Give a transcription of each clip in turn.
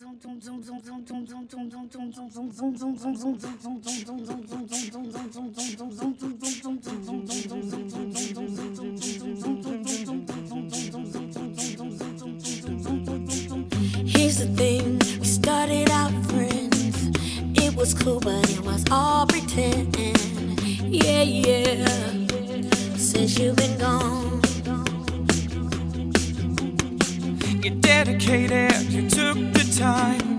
Here's the thing, we started out friends. It was cool, but it was all pretend. Yeah, yeah. You're dedicated, you took the time.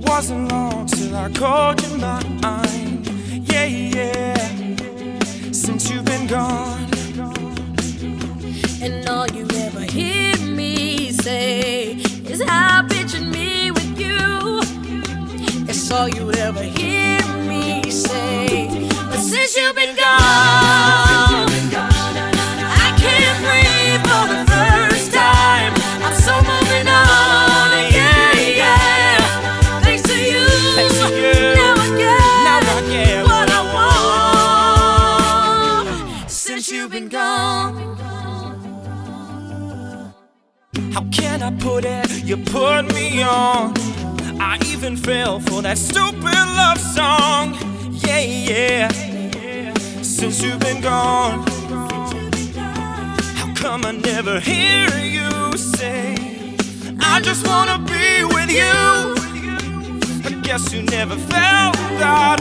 Wasn't long till I called you mine. Yeah, yeah. Since you've been gone, and all you ever hear me say is how I me with you. That's all you ever hear me say. But since you've been gone, Since you've been gone. How can I put it? You put me on. I even fell for that stupid love song. Yeah, yeah. Since you've been gone, how come I never hear you say, I just wanna be with you? I guess you never felt that